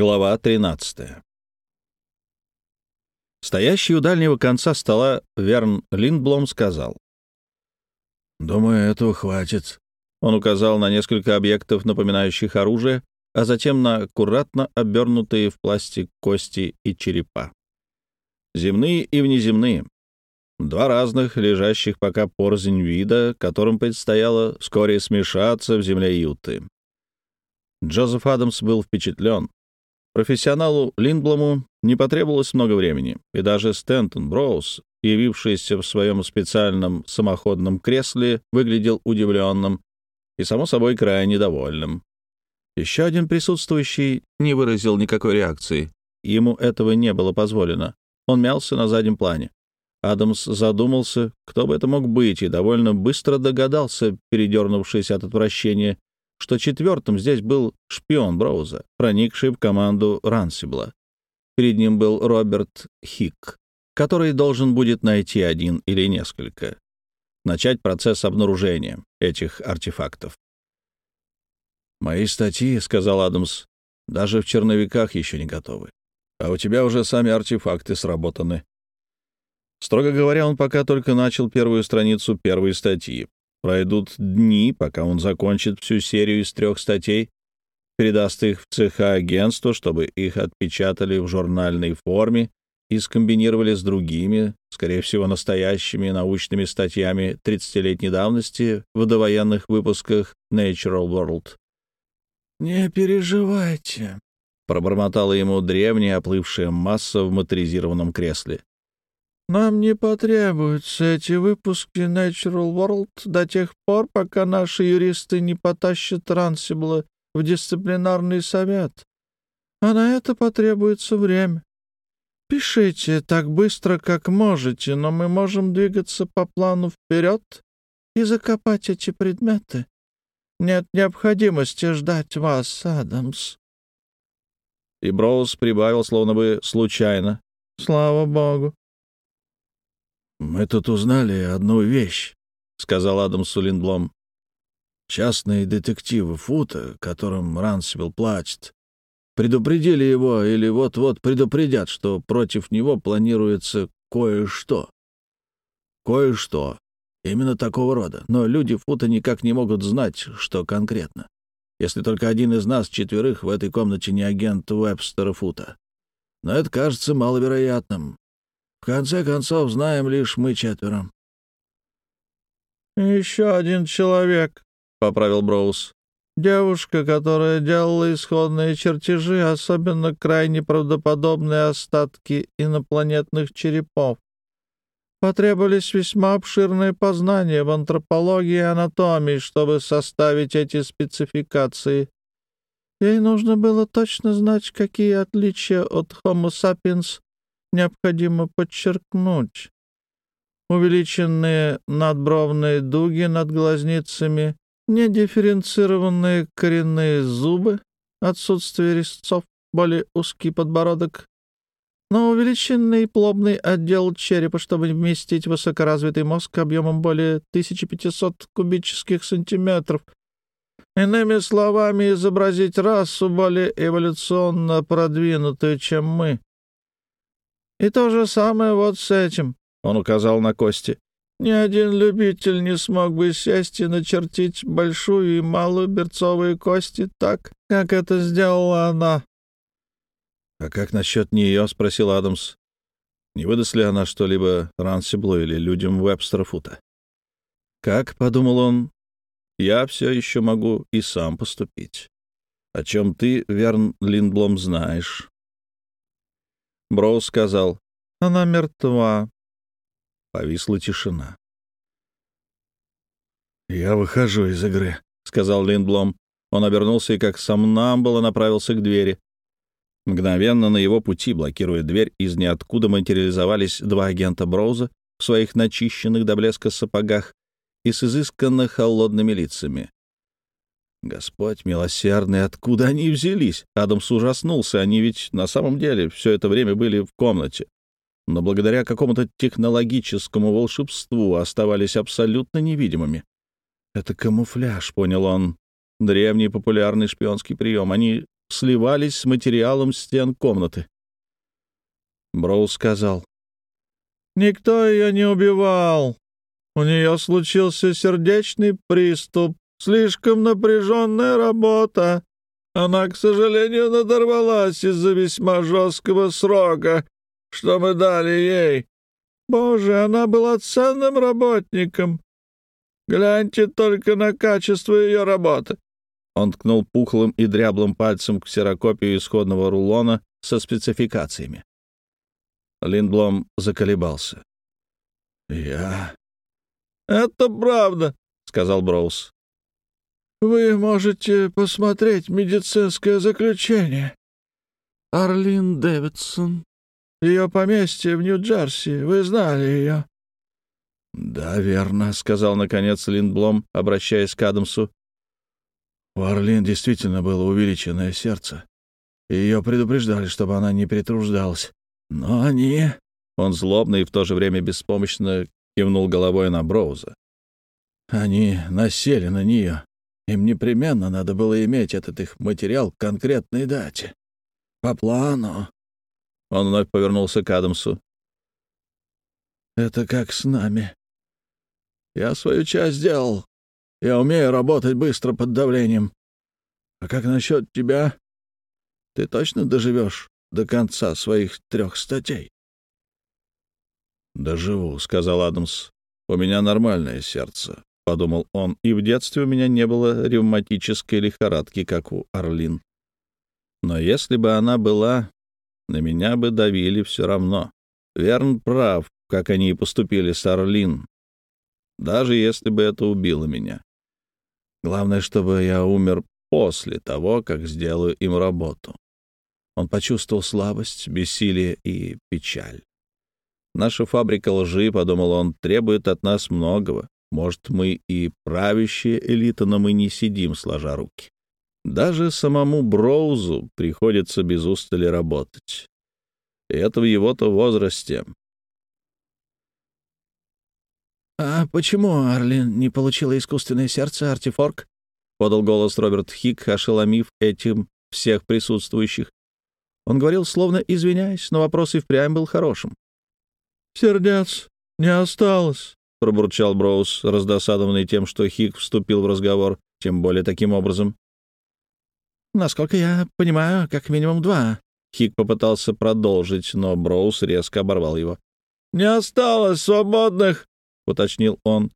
Глава 13. Стоящий у дальнего конца стола Верн Линдблом сказал. «Думаю, этого хватит». Он указал на несколько объектов, напоминающих оружие, а затем на аккуратно обернутые в пластик кости и черепа. Земные и внеземные. Два разных, лежащих пока порзень вида, которым предстояло вскоре смешаться в земле Юты. Джозеф Адамс был впечатлен. Профессионалу Линдблому не потребовалось много времени, и даже Стентон Броуз, явившийся в своем специальном самоходном кресле, выглядел удивленным и, само собой, крайне довольным. Еще один присутствующий не выразил никакой реакции. Ему этого не было позволено. Он мялся на заднем плане. Адамс задумался, кто бы это мог быть, и довольно быстро догадался, передернувшись от отвращения, что четвертым здесь был шпион Броуза, проникший в команду Рансибла. Перед ним был Роберт Хик, который должен будет найти один или несколько. Начать процесс обнаружения этих артефактов. «Мои статьи, — сказал Адамс, — даже в черновиках еще не готовы. А у тебя уже сами артефакты сработаны». Строго говоря, он пока только начал первую страницу первой статьи. Пройдут дни, пока он закончит всю серию из трех статей, передаст их в цеха агентства, чтобы их отпечатали в журнальной форме и скомбинировали с другими, скорее всего, настоящими научными статьями 30-летней давности в довоенных выпусках Natural World. «Не переживайте», — пробормотала ему древняя оплывшая масса в моторизированном кресле. Нам не потребуются эти выпуски Natural World до тех пор, пока наши юристы не потащат Рансибла в дисциплинарный совет. А на это потребуется время. Пишите так быстро, как можете, но мы можем двигаться по плану вперед и закопать эти предметы. Нет необходимости ждать вас, Адамс. И Броуз прибавил, словно бы случайно. Слава богу. «Мы тут узнали одну вещь», — сказал Адам Сулинблом. «Частные детективы Фута, которым Рансвилл платит, предупредили его или вот-вот предупредят, что против него планируется кое-что. Кое-что. Именно такого рода. Но люди Фута никак не могут знать, что конкретно. Если только один из нас четверых в этой комнате не агент Уэбстера Фута. Но это кажется маловероятным. В конце концов, знаем лишь мы четверо. «Еще один человек», — поправил Броуз. «Девушка, которая делала исходные чертежи, особенно крайне правдоподобные остатки инопланетных черепов. Потребовались весьма обширные познания в антропологии и анатомии, чтобы составить эти спецификации. Ей нужно было точно знать, какие отличия от Homo sapiens необходимо подчеркнуть. Увеличенные надбровные дуги над глазницами, недифференцированные коренные зубы, отсутствие резцов, более узкий подбородок, но увеличенный плобный отдел черепа, чтобы вместить высокоразвитый мозг объемом более 1500 кубических сантиметров. Иными словами, изобразить расу более эволюционно продвинутую, чем мы. И то же самое вот с этим, — он указал на кости. Ни один любитель не смог бы сесть и начертить большую и малую берцовые кости так, как это сделала она. — А как насчет нее? — спросил Адамс. — Не выдаст ли она что-либо Рансиблу или людям Вебстера Фута? — Как, — подумал он, — я все еще могу и сам поступить. О чем ты, Верн Линдблом, знаешь. Броуз сказал, «Она мертва». Повисла тишина. «Я выхожу из игры», — сказал Линдблом. Он обернулся и, как сам нам было, направился к двери. Мгновенно на его пути, блокируя дверь, из ниоткуда материализовались два агента Броуза в своих начищенных до блеска сапогах и с изысканно холодными лицами. Господь милосердный, откуда они взялись? Адамс ужаснулся, они ведь на самом деле все это время были в комнате. Но благодаря какому-то технологическому волшебству оставались абсолютно невидимыми. Это камуфляж, понял он. Древний популярный шпионский прием. Они сливались с материалом стен комнаты. Броуз сказал. «Никто ее не убивал. У нее случился сердечный приступ. Слишком напряженная работа. Она, к сожалению, надорвалась из-за весьма жесткого срока, что мы дали ей. Боже, она была ценным работником. Гляньте только на качество ее работы. Он ткнул пухлым и дряблым пальцем ксерокопию исходного рулона со спецификациями. Линдблом заколебался. «Я...» «Это правда», — сказал Броуз. «Вы можете посмотреть медицинское заключение. Арлин Дэвидсон. Ее поместье в Нью-Джерси. Вы знали ее?» «Да, верно», — сказал, наконец, Линдблом, обращаясь к Адамсу. У Арлин действительно было увеличенное сердце. Ее предупреждали, чтобы она не перетруждалась. Но они... Он злобно и в то же время беспомощно кивнул головой на Броуза. Они насели на нее. Им непременно надо было иметь этот их материал к конкретной дате. По плану. Он вновь повернулся к Адамсу. Это как с нами. Я свою часть сделал. Я умею работать быстро под давлением. А как насчет тебя? Ты точно доживешь до конца своих трех статей?» «Доживу», — сказал Адамс. «У меня нормальное сердце», — подумал он, «и в детстве у меня не было ревматической лихорадки, как у Орлин. Но если бы она была, на меня бы давили все равно. Верн прав, как они и поступили с Орлин, даже если бы это убило меня. Главное, чтобы я умер после того, как сделаю им работу. Он почувствовал слабость, бессилие и печаль. Наша фабрика лжи, — подумал он, — требует от нас многого. Может, мы и правящая элита, но мы не сидим, сложа руки. Даже самому Броузу приходится без устали работать. И это в его-то возрасте. «А почему Арлин не получила искусственное сердце, Артифорк?» — подал голос Роберт Хик, ошеломив этим всех присутствующих. Он говорил, словно извиняясь, но вопрос и впрямь был хорошим. «Сердец не осталось», — пробурчал Броуз, раздосадованный тем, что Хик вступил в разговор, тем более таким образом. «Насколько я понимаю, как минимум два». Хик попытался продолжить, но Броуз резко оборвал его. «Не осталось свободных», — уточнил он.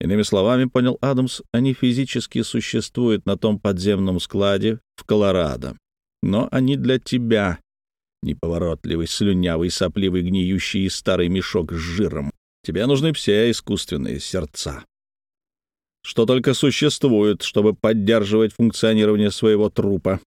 Иными словами, понял Адамс, они физически существуют на том подземном складе в Колорадо но они для тебя, неповоротливый, слюнявый, сопливый, гниющий и старый мешок с жиром. Тебе нужны все искусственные сердца. Что только существует, чтобы поддерживать функционирование своего трупа.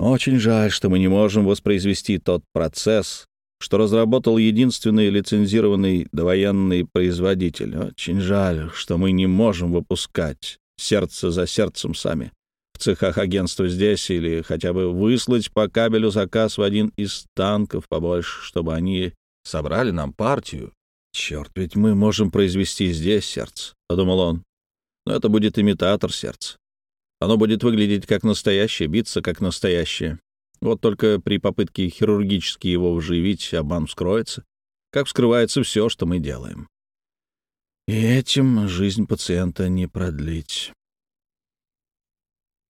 Очень жаль, что мы не можем воспроизвести тот процесс, что разработал единственный лицензированный довоенный производитель. Очень жаль, что мы не можем выпускать сердце за сердцем сами в цехах агентства здесь или хотя бы выслать по кабелю заказ в один из танков побольше, чтобы они собрали нам партию. Черт, ведь мы можем произвести здесь сердце, — подумал он. Но это будет имитатор сердца. Оно будет выглядеть как настоящее, биться как настоящее. Вот только при попытке хирургически его вживить обман вскроется, как вскрывается все, что мы делаем. И этим жизнь пациента не продлить.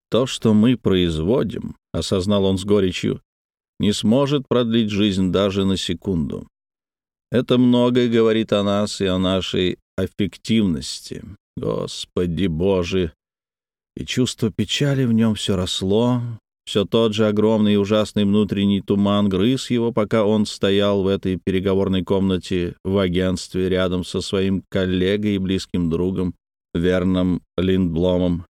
То, что мы производим, — осознал он с горечью, — не сможет продлить жизнь даже на секунду. Это многое говорит о нас и о нашей аффективности. Господи Боже! И чувство печали в нем все росло, все тот же огромный и ужасный внутренний туман грыз его, пока он стоял в этой переговорной комнате в агентстве рядом со своим коллегой и близким другом Верном Линдбломом,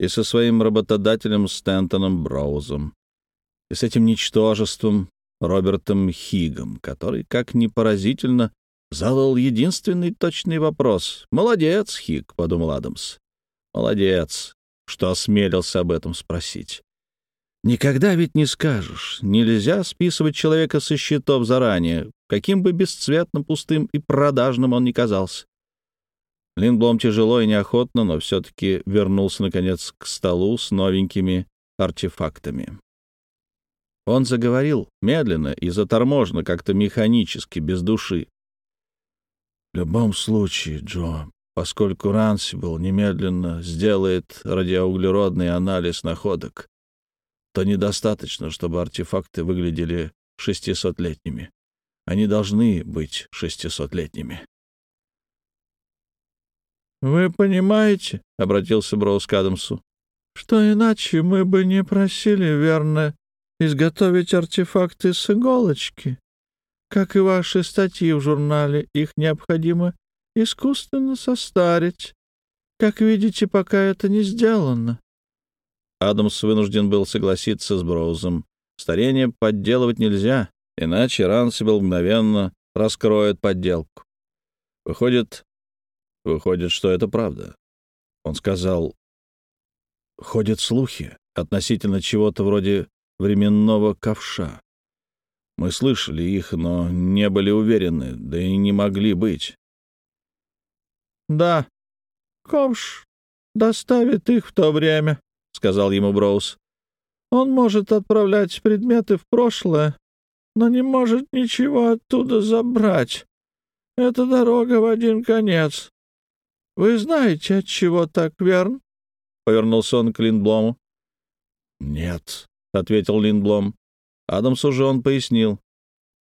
и со своим работодателем Стентоном Броузом, и с этим ничтожеством Робертом Хигом, который, как ни поразительно, задал единственный точный вопрос. «Молодец, Хиг», — подумал Адамс. «Молодец, что осмелился об этом спросить». Никогда ведь не скажешь. Нельзя списывать человека со счетов заранее, каким бы бесцветно пустым и продажным он ни казался. Линдблом тяжело и неохотно, но все-таки вернулся, наконец, к столу с новенькими артефактами. Он заговорил медленно и заторможенно, как-то механически, без души. «В любом случае, Джо, поскольку Рансибл немедленно сделает радиоуглеродный анализ находок, то недостаточно, чтобы артефакты выглядели шестисотлетними. Они должны быть шестисотлетними. «Вы понимаете, — обратился Броуз к Адамсу, — что иначе мы бы не просили, верно, изготовить артефакты с иголочки. Как и ваши статьи в журнале, их необходимо искусственно состарить. Как видите, пока это не сделано. Адамс вынужден был согласиться с Броузом. Старение подделывать нельзя, иначе Рансибл мгновенно раскроет подделку. Выходит, выходит, что это правда. Он сказал, ходят слухи относительно чего-то вроде временного ковша. Мы слышали их, но не были уверены, да и не могли быть. «Да, ковш доставит их в то время», — сказал ему Броуз. «Он может отправлять предметы в прошлое, но не может ничего оттуда забрать. Это дорога в один конец. Вы знаете, от чего так, верно?» — повернулся он к Линдблому. «Нет», — ответил Линдблом. Адамсу же он пояснил.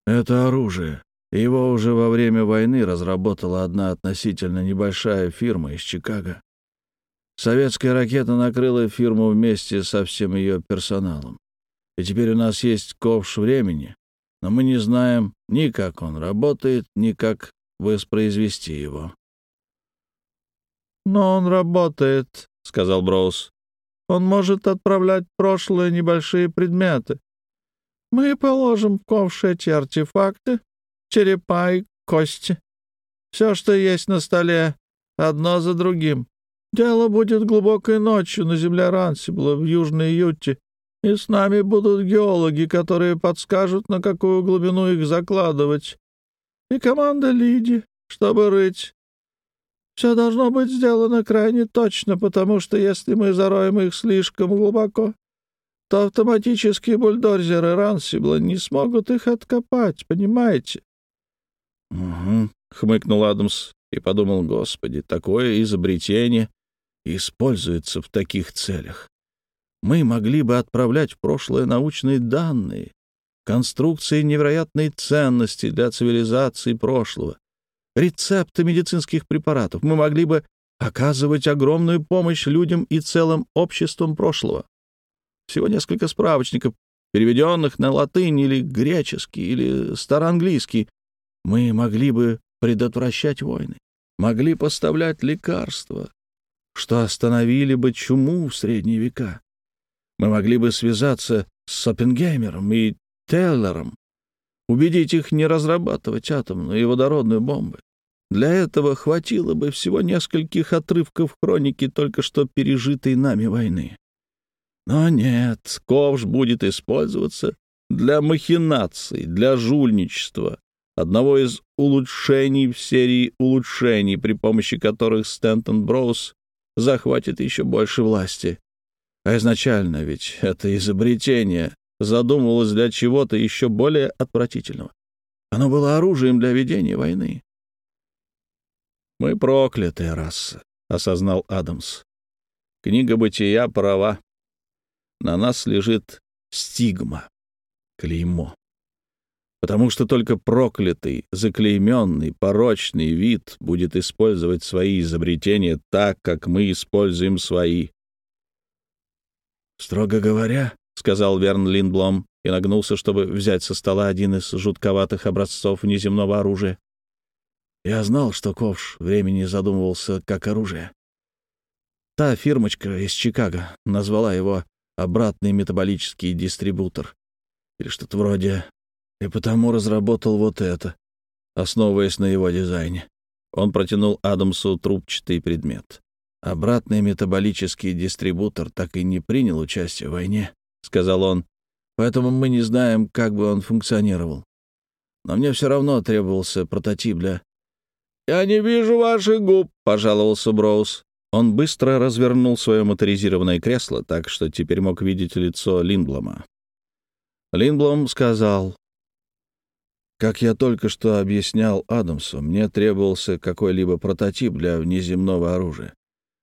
«Это оружие. Его уже во время войны разработала одна относительно небольшая фирма из Чикаго. Советская ракета накрыла фирму вместе со всем ее персоналом. И теперь у нас есть ковш времени, но мы не знаем ни как он работает, ни как воспроизвести его. «Но он работает», — сказал Броуз. «Он может отправлять в прошлое небольшие предметы. Мы положим в ковш эти артефакты, черепа и кости. Все, что есть на столе, одно за другим. Дело будет глубокой ночью на земле Рансибла в Южной Юте, и с нами будут геологи, которые подскажут, на какую глубину их закладывать, и команда Лиди, чтобы рыть. Все должно быть сделано крайне точно, потому что если мы зароем их слишком глубоко, то автоматические бульдозеры Рансибла не смогут их откопать, понимаете? — Угу, — хмыкнул Адамс и подумал, господи, такое изобретение используется в таких целях. Мы могли бы отправлять в прошлое научные данные, конструкции невероятной ценности для цивилизации прошлого, рецепты медицинских препаратов. Мы могли бы оказывать огромную помощь людям и целым обществам прошлого. Всего несколько справочников, переведенных на латынь или греческий, или староанглийский. Мы могли бы предотвращать войны, могли поставлять лекарства, что остановили бы чуму в средние века. Мы могли бы связаться с Оппенгеймером и Теллером, убедить их не разрабатывать атомную и водородную бомбы. Для этого хватило бы всего нескольких отрывков хроники только что пережитой нами войны. Но нет, ковш будет использоваться для махинаций, для жульничества, одного из улучшений в серии улучшений, при помощи которых Стэнтон Броуз захватит еще больше власти. А изначально ведь это изобретение задумывалось для чего-то еще более отвратительного. Оно было оружием для ведения войны. «Мы проклятая раса», — осознал Адамс. «Книга бытия права. На нас лежит стигма, клеймо потому что только проклятый, заклейменный, порочный вид будет использовать свои изобретения так, как мы используем свои. «Строго говоря», — сказал Верн Линдблом и нагнулся, чтобы взять со стола один из жутковатых образцов внеземного оружия. «Я знал, что ковш времени задумывался как оружие. Та фирмочка из Чикаго назвала его «обратный метаболический дистрибутор» или что-то вроде и потому разработал вот это, основываясь на его дизайне. Он протянул Адамсу трубчатый предмет. «Обратный метаболический дистрибутор так и не принял участие в войне», — сказал он. «Поэтому мы не знаем, как бы он функционировал. Но мне все равно требовался прототип для...» «Я не вижу ваших губ», — пожаловался Броуз. Он быстро развернул свое моторизированное кресло так, что теперь мог видеть лицо Линблома. Линблом сказал, «Как я только что объяснял Адамсу, мне требовался какой-либо прототип для внеземного оружия.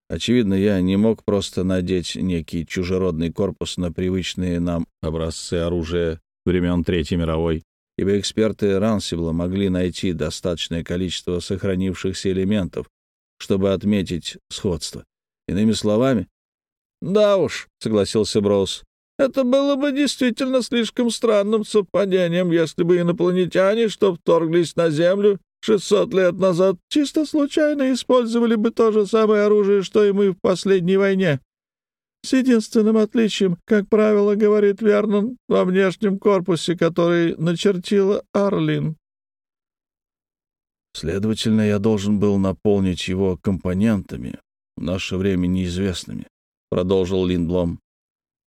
Очевидно, я не мог просто надеть некий чужеродный корпус на привычные нам образцы оружия времен Третьей мировой, ибо эксперты Рансибла могли найти достаточное количество сохранившихся элементов, чтобы отметить сходство. Иными словами... «Да уж», — согласился Броуз, — «это было бы действительно слишком странным совпадением, если бы инопланетяне, что вторглись на Землю, 600 лет назад чисто случайно использовали бы то же самое оружие, что и мы в последней войне. С единственным отличием, как правило, говорит Вернон, во внешнем корпусе, который начертила Арлин. Следовательно, я должен был наполнить его компонентами, в наше время неизвестными, — продолжил Линдлом.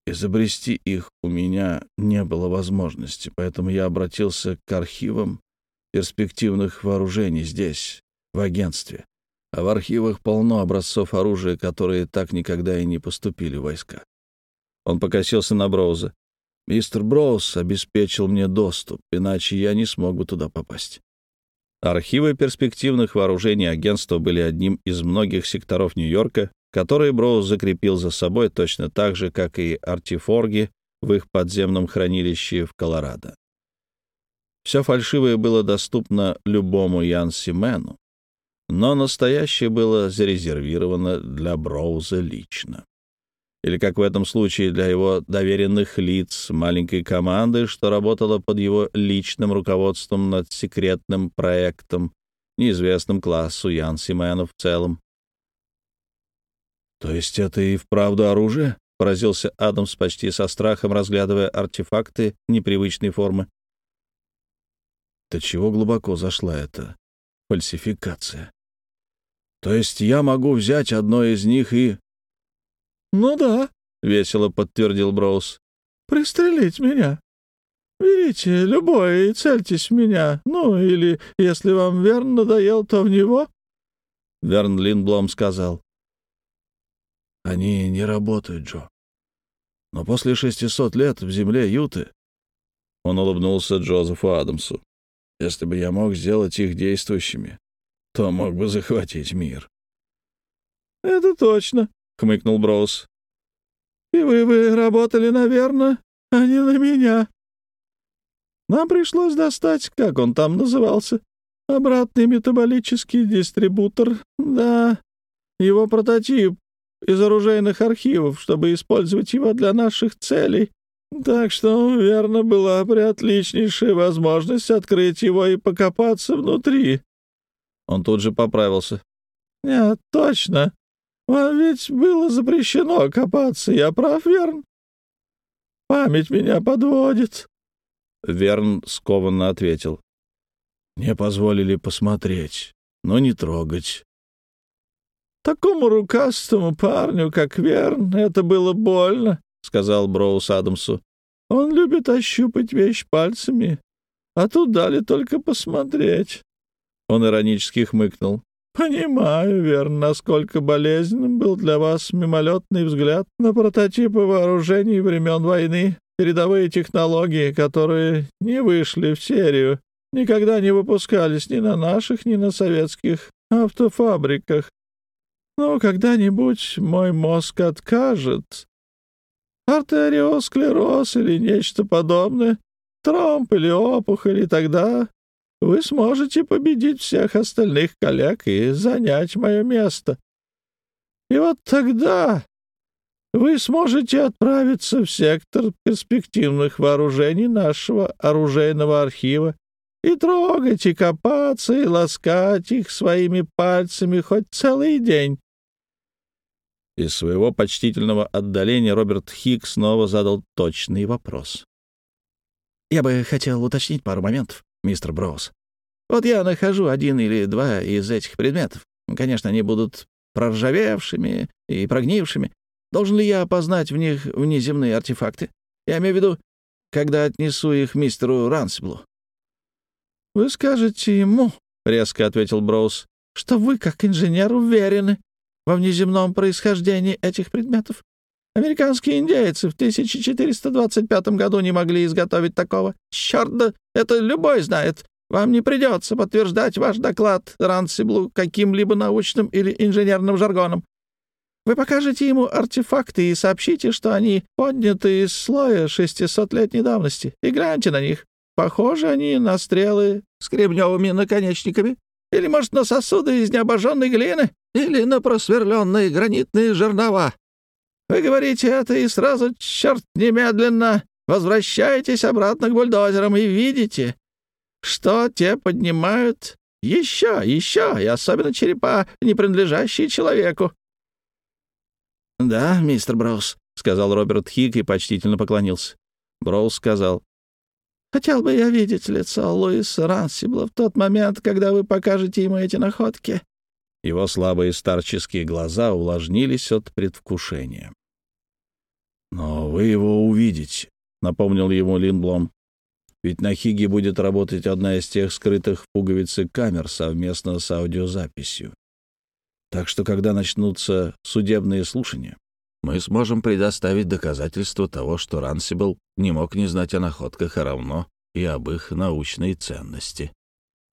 Изобрести их у меня не было возможности, поэтому я обратился к архивам перспективных вооружений здесь, в агентстве. А в архивах полно образцов оружия, которые так никогда и не поступили в войска. Он покосился на Броуза. Мистер Броуз обеспечил мне доступ, иначе я не смог бы туда попасть. Архивы перспективных вооружений агентства были одним из многих секторов Нью-Йорка, которые Броуз закрепил за собой точно так же, как и артифорги в их подземном хранилище в Колорадо. Все фальшивое было доступно любому Янсимену, но настоящее было зарезервировано для Броуза лично. Или, как в этом случае, для его доверенных лиц, маленькой команды, что работала под его личным руководством над секретным проектом, неизвестным классу Янсимену в целом. «То есть это и вправду оружие?» — поразился Адамс почти со страхом, разглядывая артефакты непривычной формы. До чего глубоко зашла эта фальсификация? То есть я могу взять одно из них и... «Ну да», — весело подтвердил Броуз. «Пристрелить меня. Берите любое и цельтесь в меня. Ну, или, если вам Верн надоел, то в него». Верн Линблом сказал. «Они не работают, Джо. Но после шестисот лет в земле Юты...» Он улыбнулся Джозефу Адамсу. Если бы я мог сделать их действующими, то мог бы захватить мир. — Это точно, — хмыкнул Броуз. — И вы бы работали, наверное, а не на меня. Нам пришлось достать, как он там назывался, обратный метаболический дистрибутор, да, его прототип из оружейных архивов, чтобы использовать его для наших целей. Так что, верно, была приотличнейшая возможность открыть его и покопаться внутри. Он тут же поправился. Нет, точно. Вам ведь было запрещено копаться, я прав, Верн? Память меня подводит. Верн скованно ответил. Мне позволили посмотреть, но не трогать. Такому рукастому парню, как Верн, это было больно. — сказал Броуз Адамсу. «Он любит ощупать вещь пальцами, а тут дали только посмотреть». Он иронически хмыкнул. «Понимаю, верно, насколько болезненным был для вас мимолетный взгляд на прототипы вооружений времен войны, передовые технологии, которые не вышли в серию, никогда не выпускались ни на наших, ни на советских автофабриках. Но когда-нибудь мой мозг откажет, артериосклероз или нечто подобное, тромб или опухоль, и тогда вы сможете победить всех остальных коллег и занять мое место. И вот тогда вы сможете отправиться в сектор перспективных вооружений нашего оружейного архива и трогать, и копаться, и ласкать их своими пальцами хоть целый день. Из своего почтительного отдаления Роберт Хик снова задал точный вопрос. «Я бы хотел уточнить пару моментов, мистер Броуз. Вот я нахожу один или два из этих предметов. Конечно, они будут проржавевшими и прогнившими. Должен ли я опознать в них внеземные артефакты? Я имею в виду, когда отнесу их мистеру Рансиблу». «Вы скажете ему, — резко ответил Броуз, — что вы, как инженер, уверены, во внеземном происхождении этих предметов. Американские индейцы в 1425 году не могли изготовить такого. Черт да, это любой знает. Вам не придется подтверждать ваш доклад Рансиблу каким-либо научным или инженерным жаргоном. Вы покажете ему артефакты и сообщите, что они подняты из слоя 600-летней давности, и гляньте на них. Похожи они на стрелы с кремневыми наконечниками, или, может, на сосуды из необожженной глины, или на просверленные гранитные жернова. Вы говорите это, и сразу, черт, немедленно возвращаетесь обратно к бульдозерам и видите, что те поднимают еще, еще, и особенно черепа, не принадлежащие человеку. «Да, мистер Броуз», — сказал Роберт Хик и почтительно поклонился. Броуз сказал, «Хотел бы я видеть лицо Луиса Рансибла в тот момент, когда вы покажете ему эти находки». Его слабые старческие глаза увлажнились от предвкушения. «Но вы его увидите», — напомнил ему Линблом. «Ведь на Хиге будет работать одна из тех скрытых в пуговице камер совместно с аудиозаписью. Так что, когда начнутся судебные слушания, мы сможем предоставить доказательства того, что Рансибл не мог не знать о находках, а равно и об их научной ценности».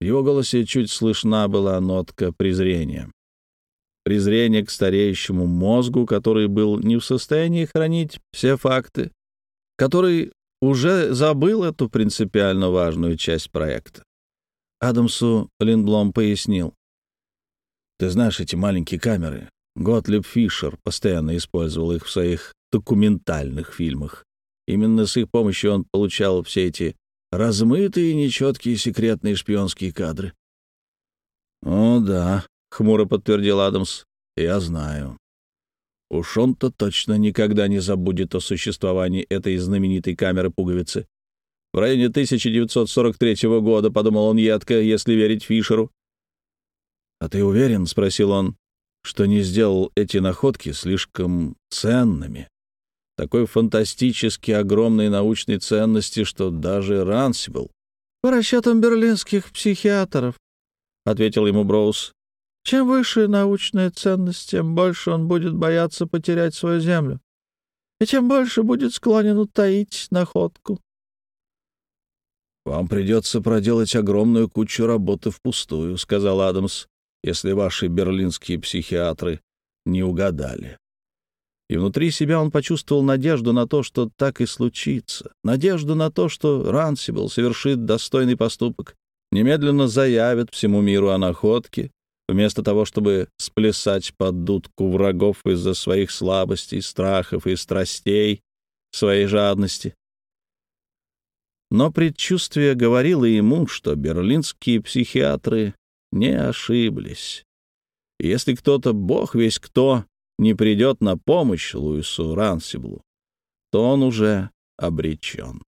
В его голосе чуть слышна была нотка презрения презрение к стареющему мозгу, который был не в состоянии хранить все факты, который уже забыл эту принципиально важную часть проекта. Адамсу Линдблом пояснил. «Ты знаешь эти маленькие камеры? Готлиб Фишер постоянно использовал их в своих документальных фильмах. Именно с их помощью он получал все эти размытые, нечеткие секретные шпионские кадры. «О, да», — хмуро подтвердил Адамс. «Я знаю. Уж он-то точно никогда не забудет о существовании этой знаменитой камеры-пуговицы. В районе 1943 года, — подумал он едко, если верить Фишеру. «А ты уверен, — спросил он, — что не сделал эти находки слишком ценными? Такой фантастически огромной научной ценности, что даже Рансибл...» «По расчетам берлинских психиатров», — ответил ему Броуз, чем выше научная ценность, тем больше он будет бояться потерять свою землю, и тем больше будет склонен утаить находку. «Вам придется проделать огромную кучу работы впустую», — сказал Адамс, «если ваши берлинские психиатры не угадали». И внутри себя он почувствовал надежду на то, что так и случится, надежду на то, что Рансибл совершит достойный поступок, немедленно заявит всему миру о находке, вместо того, чтобы сплясать под дудку врагов из-за своих слабостей, страхов и страстей, своей жадности. Но предчувствие говорило ему, что берлинские психиатры не ошиблись. Если кто-то, бог весь кто, не придет на помощь Луису Рансиблу, то он уже обречен.